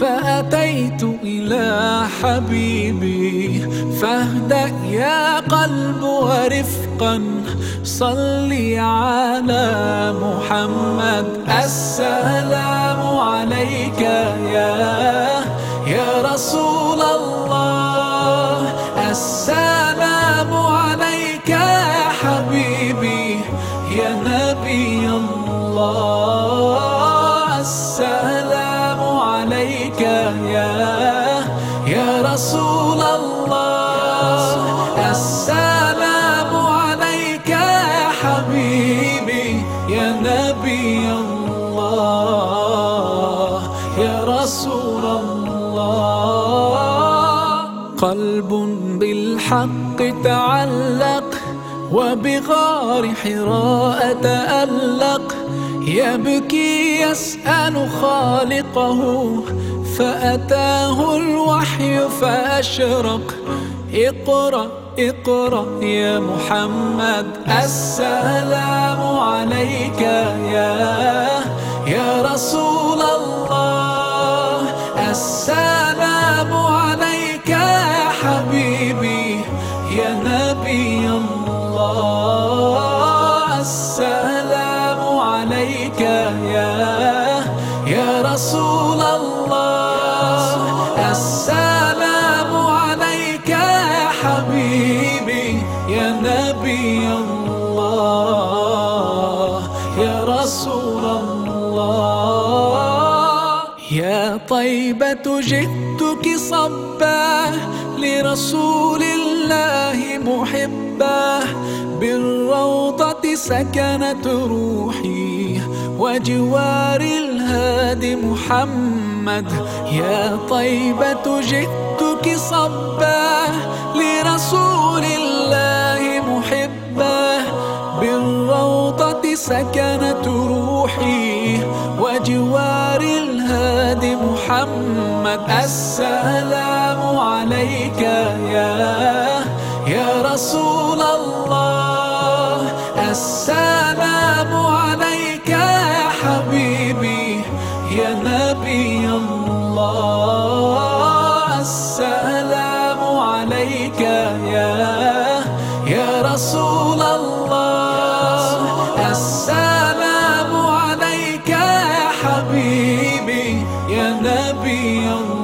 فأتيت إلى حبيبي فاهدأ يا قلب ورفقا صلي على محمد. السلام عليك يا يا رسول الله. السلام عليك يا حبيبي يا نبي الله. يا يا رسول الله. السلام عليك يا حبيبي يا نبي الله. يا رسول الله. قلب بالحق تعلق وبغار حراء تألق يبكي يسأل خالقه فأتاه الوحي فأشرق. اقرأ اقرأ يا محمد. السلام عليك يا يا رسول الله. السلام عليك يا حبيبي يا نبي الله. السلام عليك يا يا رسول نبي الله يا رسول الله. يا طيبة جئتك صبا لرسول الله محبا. بالروضة سكنت روحي وجوار الهادي محمد. يا طيبة جئتك صبا لرسول الله سكنت روحي وجوار الهادي محمد. السلام عليك يا يا رسول الله. السلام عليك يا حبيبي يا نبي الله. السلام عليك يا يا رسول الله. يا نبي الله يا رسول الله